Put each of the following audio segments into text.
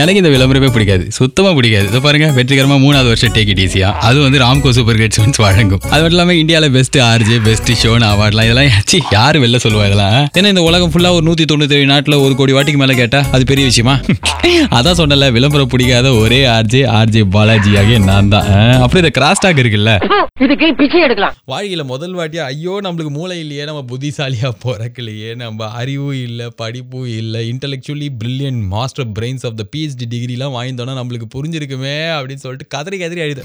எனக்கு இந்த விளம்பரமே பிடிக்காது. சுத்தமா பிடிக்காது. இதை பாருங்க வெற்றிகரமா மூணாவது வருஷம் டேக் இட் ஈஸியா அது வந்து ராம்கோ சூப்பர் கிரேட்ஸ் ஒன்ஸ் வழங்கும். அது மட்டும் இல்லாம இந்தியாவில் பெஸ்ட் ஆர்ஜே பெஸ்ட் ஷோன் அவார்ட்லாம் இதெல்லாம் சி யார் வெளில சொல்லுவா இதெல்லாம்? ஏன்னா இந்த உலகம் ஃபுல்லா ஒரு நூத்தி தொண்ணூத்தி ஏழு நாட்டில் ஒரு கோடி வாட்டிக்கு மேல கேட்டா அது பெரிய விஷயமா? அதான் சொன்னல விளம்பரம் பிடிக்காத ஒரே ஆர்ஜே ஆர்ஜே பாலாஜி ஆகிய நான் தான். அப்புறம் இந்த கிராஸ் டாக் இருக்குல்ல? இதுக்கு பிச்சை எடுக்கலாம். வாழ்க்கையில் முதல் வாட்டியா ஐயோ நம்மளுக்கு மூளை இல்லையே நம்ம புத்திசாலியாக பிறக்கலையே நம்ம அறிவும் இல்லை படிப்பும் இல்லை intellectually brilliant master brains of the PhD டிகிரிலாம் வாங்கிட்டோன்னா நம்மளுக்கு புரிஞ்சிருக்குமே அப்படின்னு சொல்லிட்டு கதறி கதறி அழுது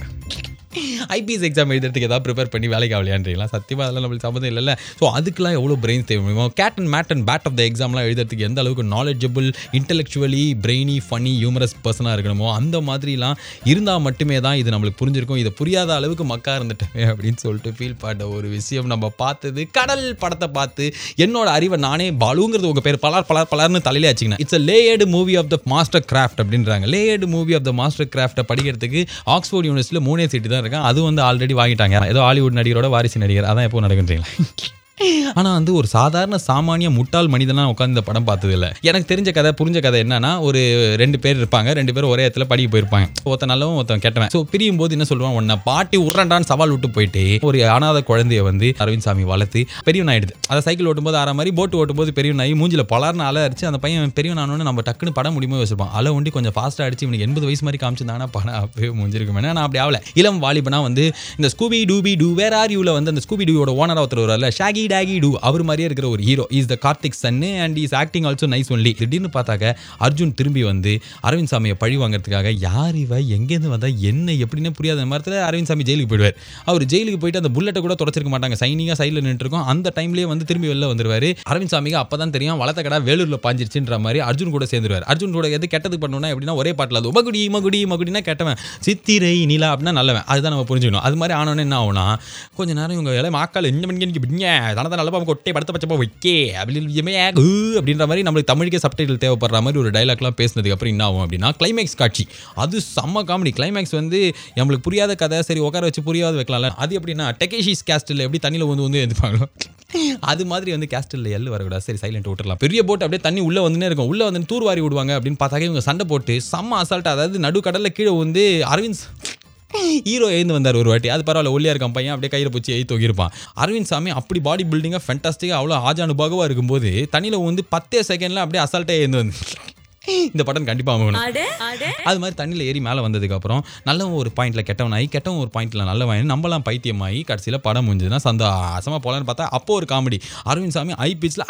ஐபிஎஸ் எக்ஸாம் எழுதுறதுக்கு ஏதாவது ப்ரிப்பேர் பண்ணி வேலைக்கு ஆகலையான்றீங்களா? சத்தியமாக அதெல்லாம் நம்மளுக்கு சம்மந்தம் இல்லைல்ல. ஸோ அதுக்கெல்லாம் எவ்வளோ பிரெயின்ஸ் தேவை முடியுமோ CAT and MAT and PAT of the எக்ஸாம்லாம் எழுதுறதுக்கு எந்த அளவுக்கு knowledgeable intellectually brainy funny humorous பர்சனாக இருக்கணுமோ அந்த மாதிரிலாம் இருந்தால் மட்டுமே தான் இது நம்மளுக்கு புரிஞ்சிருக்கும். இதை புரியாத அளவுக்கு மக்கா இருந்துட்டேன் அப்படின்னு சொல்லிட்டு ஃபீல் பண்ண ஒரு விஷயம். நம்ம பார்த்தது கடல் படத்தை பார்த்து என்னோட அறிவை நானே பாலுங்கிறது உங்கள் பேர் பலார் பலார் பலார்னு தலையிலே ஆச்சுங்கன்னா it's layered movie of the master craft அப்படின்றாங்க. Layered movie of the master கிராஃப்ட்டை படிக்கிறதுக்கு ஆக்ஸ்போர்ட் யூனிவர்சிட்டியில் மூணே சீட்டு தான் இருக்கேன். அது வந்து ஆல்ரெடி வாங்கிட்டாங்க. ஏதோ ஹாலிவுட் நடிகரோட வாரிசு நடிகர். அதான் எப்போ நடக்குன்றீங்களா ஆனால் வந்து ஒரு சாதாரண சாமானிய முட்டாள் மனிதனாக உட்காந்து இந்த படம் பார்த்தது இல்லை எனக்கு தெரிஞ்ச கதை புரிஞ்ச கதை என்னன்னா ஒரு ரெண்டு பேர் இருப்பாங்க. ரெண்டு பேரும் ஒரே இடத்துல படிக்க போயிருப்பாங்க. ஒருத்தன் நல்லவன் ஒருத்தன் கெட்டவன். ஸோ பிரியும் போது என்ன சொல்லுவான்? உன்னை பாட்டி உருண்டான்னு சவால் விட்டு போயிட்டு ஒரு அனாத குழந்தைய வந்து அரவிந்த் சாமி வளர்த்து பெரியவன் ஆயிடுது அதை சைக்கிள் ஓட்டும்போது ஆற மாதிரி போட்டு ஓட்டும்போது பெரியவன் ஆகி மூஞ்சில பலர்னு அலை அடிச்சு அந்த பையன் பெரியவன் ஆனோன்னு நம்ம டக்குன்னு படம் முடியுமோ வச்சிருப்பான் அலை ஒண்டி கொஞ்சம் ஃபாஸ்ட்டாக அடிச்சு இவனுக்கு எண்பது வயசு மாதிரி காமிச்சிருந்தானா படம் அப்பவே முடிஞ்சிருக்கும் நான் அப்படி ஆகல இளம் வாலிபனா வந்து இந்த Scooby Dooby Doo where are யூல வந்து அந்த ஸ்கூபி டூவோட ஓனர் ஒருத்தர் வருவார்ல ஷாகி டாகி டூ அவர் மாதிரியே இருக்கிற ஒரு hero is the Karthik son and is acting also nice only திடீர்னு பார்த்தாக்க அர்ஜுன் திரும்பி வந்து அரவிந்த் சாமியை பழி வாங்குறதுக்காக யார் இவ? எங்கேருந்து வந்தா? என்ன? எப்படின்னு புரியாத நேரத்தில் அரவிந்த் சாமி ஜெயிலுக்கு போயிடுவார். அவர் ஜெயிலுக்கு போயிட்டு அந்த புல்லட்டை கூட தொடச்சிருக்க மாட்டாங்க. சைனிங்காக சைடில் நின்றுருக்கோம். அந்த டைம்லேயே வந்து திரும்பி வெளில வந்துருவார். அரவிந்த் சாமிக்கு அப்போ தான் தெரியும். வளர்த்த கடை வேலூரில் பாஞ்சிருச்சுன்ற மாதிரி அர்ஜுன் கூட சேர்ந்துருவார். அர்ஜுன் கூட எது கெட்டது பண்ணணும்னா எப்படின்னா ஒரே பாட்டில் அது உபகுடி மகுடி மகுடினா கெட்டவன். சித்திரை நிலா அப்படின்னா நல்லவன். அதுதான் நம்ம புரிஞ்சுக்கணும். அது மாதிரி ஆனோன்னு என்ன ஆகும்னா கொஞ்ச நேரம் இவங்க எல்லாம் மாக்கால் இந்த மணிக்கு பிடிங்க தனதான் நல்ல கொட்டை படத்தை பச்சப்போ வைக்கே அப்படி அப்படின்ற மாதிரி நம்மளுக்கு தமிழுக்கே சப்டைட்டில் தேவைப்படுற மாதிரி ஒரு டைலாக்லாம் பேசினதுக்கு அப்புறம் என்ன ஆகும் அப்படின்னா கிளைமேக்ஸ் காட்சி. அது செம்ம காமெடி கிளைமேக்ஸ் வந்து நம்மளுக்கு புரியாத கதை சரி உட்கார வச்சு புரியாத வைக்கலாம்ல. அது எப்படின்னா டெகேஷிஸ் கேஸ்டில் எப்படி தண்ணியில் வந்து வந்து எழுந்துப்பாங்களோ அது மாதிரி வந்து கேஸ்டில் எள்ளு வரக்கூடாது. சரி சைலண்ட் விட்டுலாம் பெரிய போட் அப்படியே தண்ணி உள்ளே வந்துனே இருக்கும். உள்ளே வந்து தூர்வாரி விடுவாங்க அப்படின்னு பார்த்தாக்க இவங்க சண்டை போட்டு செம்ம அசால்ட் அதாவது நடுக்கடலில் கீழே வந்து அரவிந்த் ஹீரோ எழுந்து வந்தார் ஒரு வாட்டி. அது பரவாயில்ல ஒல்லியா இருக்கான் பையன். அப்படியே கையில் பிடிச்சி எழுத்து தொங்கிருப்பான் அரவிந்த் சாமி அப்படி பாடி பில்டிங்காக ஃபென்டாஸ்டிக்காக அவ்வளோ ஆஜானுபாகவாக இருக்கும்போது தண்ணியில் வந்து பத்தே செகண்டில் அப்படியே அசால்ட்டாக எழுந்து வந்து இந்த படம் கண்டிப்பாக ஆகணும் அது மாதிரி தண்ணியில் ஏறி மேலே வந்ததுக்கப்புறம் நல்லவன் ஒரு பாயிண்ட்ல கெட்டவனாகி கெட்டவன் ஒரு பாயிண்ட்ல நல்லவன் நம்மலாம் பைத்தியமாகி கடைசியில் படம் முடிஞ்சதுன்னா சந்தோஷமாக போகலான்னு பார்த்தா அப்போ ஒரு காமெடி அரவிந்த் சாமி ஹை பிச்சில்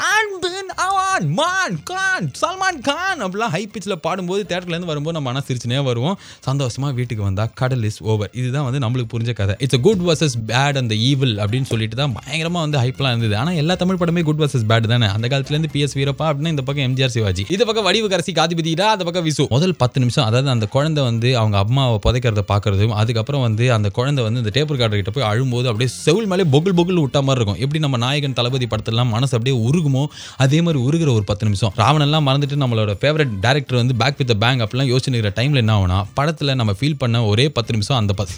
மான் மான் கான் சல்மான் கான் அப்படிலாம் ஹை பிச்சில் பாடும்போது தேட்டர்லேருந்து வரும்போது நம்ம மனசு சிரிச்சுனே வருவோம். சந்தோஷமாக வீட்டுக்கு வந்தால் கடல் இஸ் ஓவர் இதுதான் வந்து நம்மளுக்கு புரிஞ்ச கதை. இட்ஸ் குட் வர்சஸ் பேட் அந்த ஈவில் அப்படின்னு சொல்லிட்டு தான் பயங்கரமாக வந்து ஹைப்லாம் இருந்தது. ஆனால் எல்லா தமிழ் படமே குட் வர்சஸ் பேட் தானே. அந்த காலத்துலேருந்து பிஎஸ் வீரப்பா அப்படின்னா இந்த பக்கம் எம்ஜிஆர் சிவாஜி இது பக்கம் வடிவு கரசி காதிபதிடா அந்த பக்கம் விசு. முதல் பத்து நிமிஷம் அதாவது அந்த குழந்தை வந்து அவங்க அம்மாவை புதைக்கிறத பார்க்கறதும் அதுக்கப்புறம் வந்து அந்த குழந்தை வந்து இந்த டேப் ரெக்கார்டர் கிட்ட போய் அழும்போது அப்படியே செவில் மேலே பொகுல் பொகுல் விட்டா மாதிரி இருக்கும். எப்படி நம்ம நாயகன் தளபதி படத்துலாம் மனசு அப்படியே உருகுமோ அதே மாதிரி உருகிற ஒரு பத்து நிமிஷம். ராவணெல்லாம் மறந்துட்டு நம்மளோட ஃபேவரட் டேரக்டர் வந்து பேக் வித் பேங்க் அப்படிலாம் யோசிச்சுக்கிற டைமில் என்ன ஆகும்னா படத்தில் நம்ம ஃபீல் பண்ண ஒரே பத்து நிமிஷம் அந்த பத்து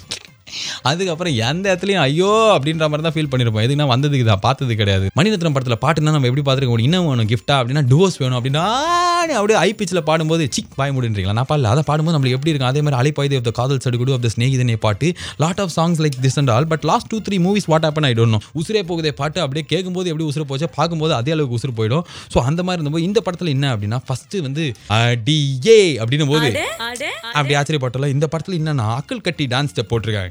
அதுக்கப்புறம் எந்த இடத்துலையும் ஐயோ அப்படின்ற மாதிரி தான் ஃபீல் பண்ணியிருப்போம் எதுக்குன்னா வந்ததுக்கு தான் பார்த்தது கிடையாது. மணிரத்னம் படத்தில் பாட்டுனா நம்ம எப்படி பார்த்துருக்க முடியும்? இன்னும் வேணும் கிஃப்டா அப்படின்னா டிவோர்ஸ் வேணும் அப்படின்னா அப்படியே ஐ பிச்சில் பாடும்போது சிக் பாய முடின்றீங்களா? நான் பாடல. அதை பாடும்போது நம்மளுக்கு எப்படி இருக்கும்? அதே மாதிரி அலைப்பாய்தி ஆஃப் த காதல் சடுகுடு ஆஃப் த ஸ்நேகிதனே பாட்டு. Lot of songs like this and all but last two three movies what happen I don't know Usure Poguthe பாட்டு அப்படியே கேட்கும்போது எப்படி உசுர போச்சு பார்க்கும்போது அதே அளவுக்கு உசுறு போயிடும். ஸோ அந்த மாதிரி இருந்தபோது இந்த படத்தில் என்ன அப்படின்னா ஃபர்ஸ்ட் வந்து அடியே அப்படின்னும் போது அப்படி ஆச்சரியப்பட்டல இந்த படத்தில் என்னன்னா அக்கல் கட்டி டான்ஸ் ஸ்டெப் போட்டிருக்காங்க.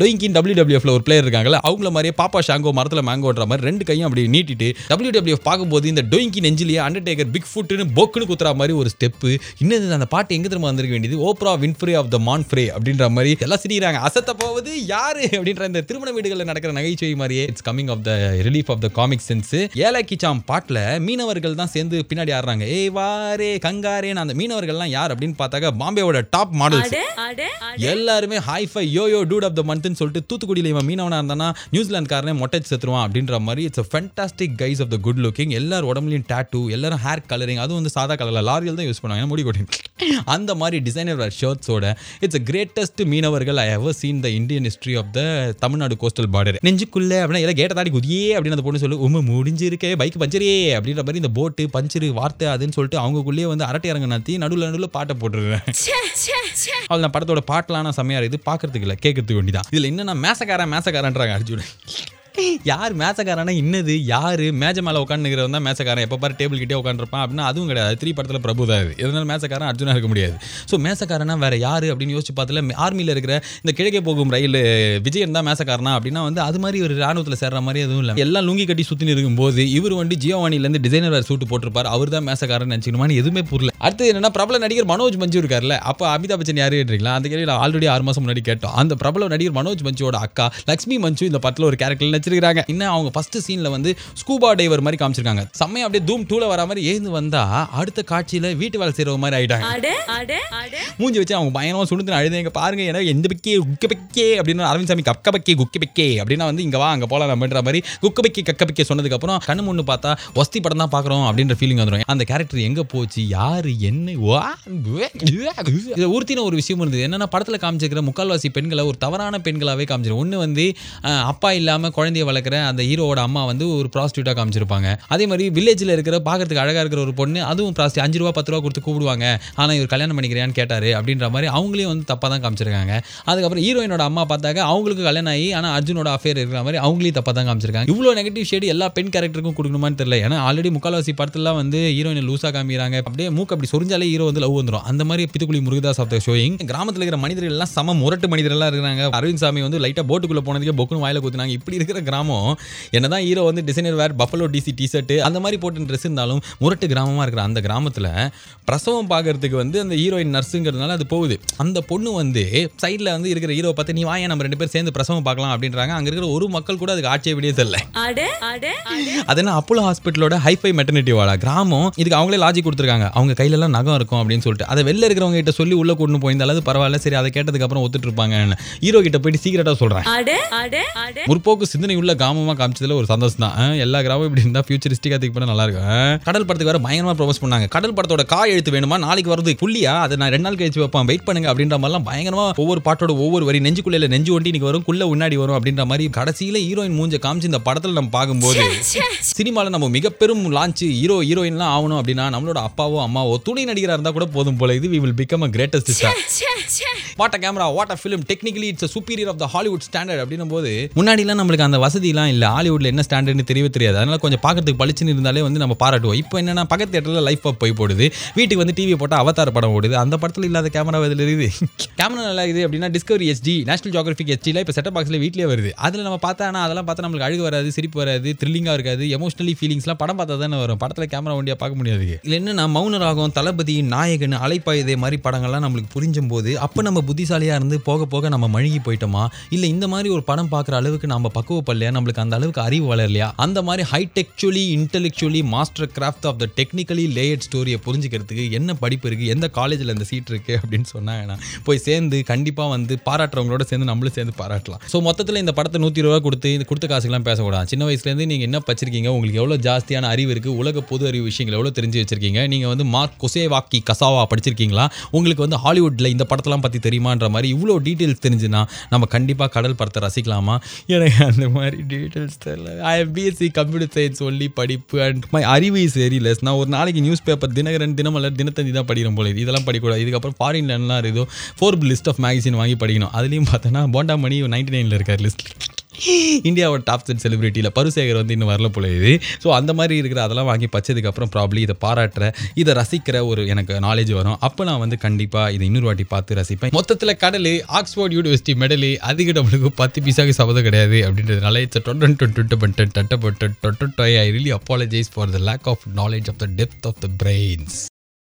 டொயிங்கின் டபிள்யூ டபிள்யூஎஃப்ல ஒரு பிளேயர் இருக்காங்கல்ல அவங்கள மாதிரியே பாப்பா ஷாங்கோ மரத்தில் மேங்கோன்ற மாதிரி ரெண்டு கையும் அப்படி நீட்டிட்டு டபிள்யூ டபிள்யூஎஃப் பார்க்கும்போது இந்த டொயிங்கி நெஞ்சிலேயே அண்டர்டேக்கர் பிக் ஃபுட்னு பொக்குன்னு குத்துற மாதிரி ஒரு ஸ்டெப்பு இன்னது அந்த பாட்டு எங்க திரும்ப வந்திருக்க வேண்டியது? ஓப்ரா வின்ஃப்ரே ஆஃப் த மான் ஃப்ரே அப்படின்ற மாதிரி எல்லாம் சிரிக்கிறாங்க. அசத்த போவது யாரு அப்படின்ற இந்த திருமண வீடுகளில் நடக்கிற நகைச்சுவை மாதிரியே it's coming of the relief of the comic sense ஏலா கிச்சாம் பாட்டில் மீனவர்கள் தான் சேர்ந்து பின்னாடி ஆடுறாங்க. ஏய் வாரே கங்காரேன்னு அந்த மீனவர்கள்லாம் யார் அப்படின்னு பார்த்தாக்க பாம்பேவோட டாப் மாடல்ஸ் எல்லாருமே hi-fi yo yo to dude of மந்த்னு சொல்லிட்டு தூத்துக்குடியில் இவன் மீனவனா இருந்தானா நியூசிலாந்துக்காரனே மொட்டை செத்துருவான் அப்படின்ற மாதிரி it's a fantastic guys of the good looking எல்லாரும் உடம்புலையும் டேட்டூ எல்லாரும் ஹேர் கலரிங் அதுவும் வந்து சாதா கலரில் லாரியல் தான் யூஸ் பண்ணுவாங்க. முடி கொட்டி. அந்த மாதிரி டிசைனர் ஷர்ட்ஸோட இட்ஸ் கிரேட்டஸ்ட் மீனவர்கள் I have seen the Indian history of the Tamil Nadu coastal border நெஞ்சுக்குள்ளே அப்படின்னா எல்லாம் கேட்ட தாடி குதியே அப்படின்னு அந்த பொண்ணு சொல்லு உண்மை முடிஞ்சிருக்கே பைக் பஞ்சரே அப்படின்ற மாதிரி இந்த போட்டு பஞ்சரு வார்த்தை அதுன்னு சொல்லிட்டு அவங்களுக்குள்ளேயே வந்து அரட்டை இறங்க நடத்தி நடுவில் நடுவில் பாட்டை போட்டுருவேன். அவள் நான் படத்தோட பாட்டெலாம் நான் செம்மையாக இருக்குது. பார்க்கறதுக்கு இல்லை கேட்கறதுக்கு வேண்டிதான். இதில் என்னன்னா மேசக்காரன் மேசக்காரன்றாங்க அர்ஜுன் யார் மேசக்காரனா இன்னது யார்? மேஜ மேலே உட்காந்துக்கிறவன் தான் மேசக்காரன் எப்போ பாரு டேபிள் கிட்டே உட்காந்துருப்பான் அப்படின்னா அதுவும் கிடையாது. த்ரீ படத்தில் பிரபு தான் இது. இதனால மேசக்காரன் அர்ஜுனா இருக்க முடியாது. ஸோ மேசக்காரனா வேறு யார் அப்படின்னு யோசிச்சு பார்த்துல ஆர்மியில் இருக்கிற இந்த கிழக்கே போகும் ரயில் விஜயன் தான் மேசக்காரனா அப்படின்னா வந்து அது மாதிரி ஒரு ராணுவத்தில் சேர்ற மாதிரி எதுவும் இல்லை. எல்லாம் லுங்கி கட்டி சுற்றி இருக்கும்போது இவர் வந்து ஜியோவானிலேருந்து டிசைனர் வேறு சூட்டு போட்டிருப்பார். அவர் தான் மேசக்காரன் நினச்சிக்கணுமான்னு எதுவுமே புரியல. அடுத்து என்னன்னா பிரபல நடிகர் மனோஜ் மஞ்சு இருக்கார்ல அப்போ அமிதாப் பச்சன் யாரு கேட்டீங்களா அந்த கேள்வியில் ஆல்ரெடி ஆறு மாதம் முன்னாடி கேட்டோம். அந்த பிரபல நடிகர் மனோஜ் மஞ்சுவோட அக்கா லக்ஷ்மி மஞ்சு இந்த படத்தில் ஒரு கேரக்டர் நடிச்சிருக்காங்க இன்னும் அவங்க ஃபர்ஸ்ட் சீனில் வந்து ஸ்கூபா டைவர் மாதிரி காமிச்சிருக்காங்க. செம்மையா அப்படியே தூம் டூல வர மாதிரி எழுந்து வந்தா அடுத்த காட்சியில் வீட்டு வேலை செய்கிற மாதிரி ஆயிட்டாங்க. மூஞ்சி வச்சு அவங்க பயங்கரமாக சுடுந்து அழுதுங்க. பாருங்க ஏன்னா எந்த பக்கே குக்க பக்கே அப்படின்னு அரவிந்த் சாமி கக்க பக்கே குக்கி பக்கே அப்படின்னா வந்து இங்க வா அங்க போலாம் நம்மன்ற மாதிரி குக்க பக்கே கக்க பக்கே சொன்னதுக்கு அப்புறம் கண்ணு முன்னு பார்த்தா வஸ்தி படம் தான் பார்க்குறோம் அப்படின்ற ஃபீலிங் வந்துடும் அந்த கேரக்டர் எங்க போச்சு? யாரு என்ன உறுத்தின ஒரு விஷயம் இருந்தது. என்னன்னா படத்தில் காமிச்சிருக்கிற முக்கால்வாசி பெண்களை ஒரு தவறான பெண்களாகவே காமிச்சிடும் ஒன்று வந்து அப்பா இல்லாமல் குழந்தைய வளர்க்குற அந்த ஹீரோவோட அம்மா வந்து ஒரு ப்ராஸ்டியூட்டாக காமிச்சிருப்பாங்க. அதே மாதிரி வில்லேஜில் இருக்கிற பார்க்கறதுக்கு அழகாக இருக்கிற ஒரு பொண்ணு அதுவும் ப்ராஸ்டி அஞ்சு ரூபா பத்து ரூபா கொடுத்து கூப்பிடுவாங்க. ஆனால் இவர் கல்யாணம் பண்ணிக்கிறியான்னு கேட்டார் அப்படின்ற மாதிரி அவங்களையும் வந்து தப்பாக தான் காமிச்சிருக்காங்க. அதுக்கப்புறம் ஹீரோயினோட அம்மா பார்த்தாக்க அவங்களுக்கு கல்யாணம் ஆகி ஆனால் அர்ஜுனோட அஃபேர் இருக்கிற மாதிரி அவங்களையும் தப்பாக தான் காமிச்சிருக்காங்க. இவ்வளோ நெகட்டிவ் ஷேடு எல்லா பெண் கேரக்டருக்கும் கொடுக்கணுமான்னு தெரியல. ஏன்னா ஆல்ரெடி முக்கால்வாசி படத்துலாம் வந்து ஹீரோயினை லூஸாக காமிக்கிறாங்க. அப்படியே மூக்கு அப்படி சொரிஞ்சாலே ஹீரோ வந்து லவ் வந்துடும் அந்த மாதிரி பித்துக்குளி முருகதாஸ் ஆஃப் த ஷோயிங் கிராமத்தில் இருக்கிற மனிதர்கள் எல்லாம் சம முரட்டு மனிதர்களாக இருக்கிறாங்க. அரவிந்த் சாமி வந்து லைட்டாக போட்டுக்குள்ளே போனதுக்கே பொக்குன்னு வாயில குத்துனாங்க. இப்படி இருக்கிற கிராமம் என்னதான் ஹீரோ வந்து designer wear buffalo DC T-shirt அந்த மாதிரி போட்டு ட்ரெஸ் இருந்தாலும் முரட்டு கிராமமாக இருக்கிற அந்த கிராமத்தில் பிரசவம் பார்க்கறதுக்கு வந்து அந்த ஹீரோயின் நர்ஸுங்கிறதுனால அது போகுது. அந்த பொண்ணு வந்து சைடில் வந்து இருக்கிற ஹீரோ பார்த்து நீ வாங்க நம்ம ரெண்டு பேரும் சேர்ந்து பிரசவம் பார்க்கலாம் அப்படின்றாங்க. அங்கே இருக்கிற ஒரு மக்கள் கூட அதுக்கு ஆட்சேபடியே தெரியல அது என்ன அப்போலோ ஹாஸ்பிட்டலோட ஹைஃபை மெட்டர்னிட்டி வாடா கிராமம் இதுக்கு அவங்களே லாஜிக் கொடுத்துருக்காங்க. அவங்க கையிலலாம் நகம் இருக்கும் அப்படின்னு சொல்லிட்டு. அதை வெளில இருக்கிறவங்க கிட்ட சொல்லி உள்ள கொண்டு போயிருந்தாலும் பரவாயில்ல சரி அதை கேட்டதுக்கு அப்புறம் ஒத்துட்டு இருப்பாங்க ஹீரோ கிட்ட போயிட்டு அட அட. முற்போக்கு சிந்தனை உள்ள கிராமமாக காமிச்சதுல ஒரு சந்தோஷம் தான். எல்லா கிராமம் இப்படி இருந்தால் ஃபியூச்சரிஸ்டிக்காக திங்க் பண்ண நல்லா இருக்கும். கடல் படத்துக்கு வேற பயங்கரமாக ப்ரொபோஸ் பண்ணாங்க. கடல் படத்தோட காய் எழுத்து வேணுமா? நாளைக்கு வருது புள்ளியா? அதை நான் ரெண்டு நாள் கழிச்சு வைப்பேன். வெயிட் பண்ணுங்க அப்படின்ற மாதிரிலாம் பயங்கரமாக ஒவ்வொரு பாட்டோட ஒவ்வொரு வரி நெஞ்சுக்குள்ள நெஞ்சு ஒட்டி இன்னைக்கு வரும் குள்ள முன்னாடி வரும் அப்படின்ற மாதிரி கடைசியில் ஹீரோயின் மூஞ்ச காமிச்சு இந்த படத்தில் நம்ம பார்க்கும்போது சினிமாவில் நம்ம மிக பெரும் லான்ச் ஹீரோ ஹீரோயின்லாம் ஆகணும் அப்படின்னா நம்மளோட அப்பாவோ அம்மாவோ துணை நடிகராக இருந்தால் கூட போதும் போல இது. We will become a greatest star what a camera what a film technically it's superior of the Hollywood standard அப்படின்னும் போது முன்னாடிலாம் நம்மளுக்கு அந்த வசதிலாம் இல்லை. ஹாலிவுட்டில் என்ன ஸ்டாண்டர்ட்னு தெரியவே தெரியாது. அதனால கொஞ்சம் பார்க்கறதுக்கு பளிச்சுன்னு இருந்தாலே வந்து நம்ம பாராட்டுவோம். இப்போ என்னென்னா பக்கத்து தேட்டரில் லைஃப் போய் போடுது. வீட்டுக்கு வந்து டிவி போட்டால் அவதார படம் ஓடுது. அந்த படத்தில் இல்லாத கேமரா இதில் இருக்குது? கேமரா நல்லா இருக்குது அப்படின்னா டிஸ்கவரி ஹெச்டி நேஷனல் ஜியோகிராஃபிக் ஹெச்டியில் இப்போ செட்டப் பாக்ஸில் வீட்டிலே வருது. அதில் நம்ம பார்த்தா ஆனால் அதெல்லாம் பார்த்தா நம்மளுக்கு அழுகு வராது சிரிப்பு வராது த்ரில்லிங்காக இருக்காது எமோஷனலி ஃபீலிங்ஸ்லாம் படம் பார்த்தா தானே வரும். படத்தில் கேமரா வண்டியாக பார்க்க முடியாது. இல்லை என்ன மௌனராகும் தளபதி நாயகன் அலைப்பாயுதே மாதிரி படங்கள்லாம் நம்மளுக்கு புரிஞ்சும் போது அப்போ நம்ம புத்திசாலியாக இருந்து போக போக நம்ம மழுகி போயிட்டோமா? இல்லை இந்த மாதிரி ஒரு படம் பார்க்குற அளவுக்கு நம்ம பக்குவ தேவைப்படலையா? நம்மளுக்கு அந்த அளவுக்கு அறிவு வளரலையா? அந்த மாதிரி ஹைடெக்சுவலி intellectually master craft of the technically layered ஸ்டோரியை புரிஞ்சுக்கிறதுக்கு என்ன படிப்பு இருக்குது எந்த காலேஜில் இந்த சீட் இருக்குது அப்படின்னு சொன்னாங்கன்னா போய் சேர்ந்து கண்டிப்பாக வந்து பாராட்டுறவங்களோட சேர்ந்து நம்மளும் சேர்ந்து பாராட்டலாம். ஸோ மொத்தத்தில் இந்த படத்தை நூற்றி ரூபா கொடுத்து இந்த கொடுத்த காசுக்கெல்லாம் பேசக்கூடாது. சின்ன வயசுலேருந்து நீங்கள் என்ன படிச்சிருக்கீங்க? உங்களுக்கு எவ்வளோ ஜாஸ்தியான அறிவு இருக்குது உலக பொது அறிவு விஷயங்கள் எவ்வளோ தெரிஞ்சு வச்சிருக்கீங்க? நீங்கள் வந்து மார்க் கொசேவாக்கி கசாவா படிச்சிருக்கீங்களா? உங்களுக்கு வந்து ஹாலிவுட்டில் இந்த படத்தெல்லாம் பற்றி தெரியுமான்ற மாதிரி இவ்வளோ டீட்டெயில்ஸ் தெரிஞ்சுன்னா நம்ம கண்டிப்பாக கடல் படத்தை ரசிக்கலாமா? எனக்கு அந்த மாதிரி டீட்டெயில்ஸ் தெரியல. I BSc computer science only படிப்பு அண்ட் மை அறிவு இஸ் வெரி லெஸ் நான் ஒரு நாளைக்கு நியூஸ் பேப்பர் தினகரன் தினமலர் தினத்தந்தி தான் படிக்கிறேன் போல இது இதெல்லாம் படிக்கக்கூடாது. இதுக்கப்புறம் ஃபாரின்லாம் ஏதோ ஃபோர் லிஸ்ட் ஆஃப் மேகசின் வாங்கி படிக்கணும். அதுலேயும் பார்த்தோன்னா போண்டா மணி நைன்டி நைனில் இருக்கார் லிஸ்ட் இந்தியாவோட டாப் டென் செலிபிரிட்டியில் பருசேகர் வந்து இன்னும் வரல போல இது ஸோ அந்த மாதிரி இருக்கிற அதெல்லாம் வாங்கி பச்சதுக்கப்புறம் ப்ராப்ளி இதை பாராட்டுற இதை ரசிக்கிற ஒரு எனக்கு நாலேஜ் வரும் அப்போ நான் வந்து கண்டிப்பாக இதை இன்னொரு வாட்டி பார்த்து ரசிப்பேன் மொத்தத்தில் கடல் ஆக்ஸ்போர்ட் யூனிவர்சிட்டி மெடலு அதிக நம்மளுக்கு பத்து பீஸாக சபதம் கிடையாது அப்படின்றதுனால இட்ஸ் டொட்டன் டுட்டு பட்டன் டட்ட button I really apologise for the lack of knowledge of the depth of the brains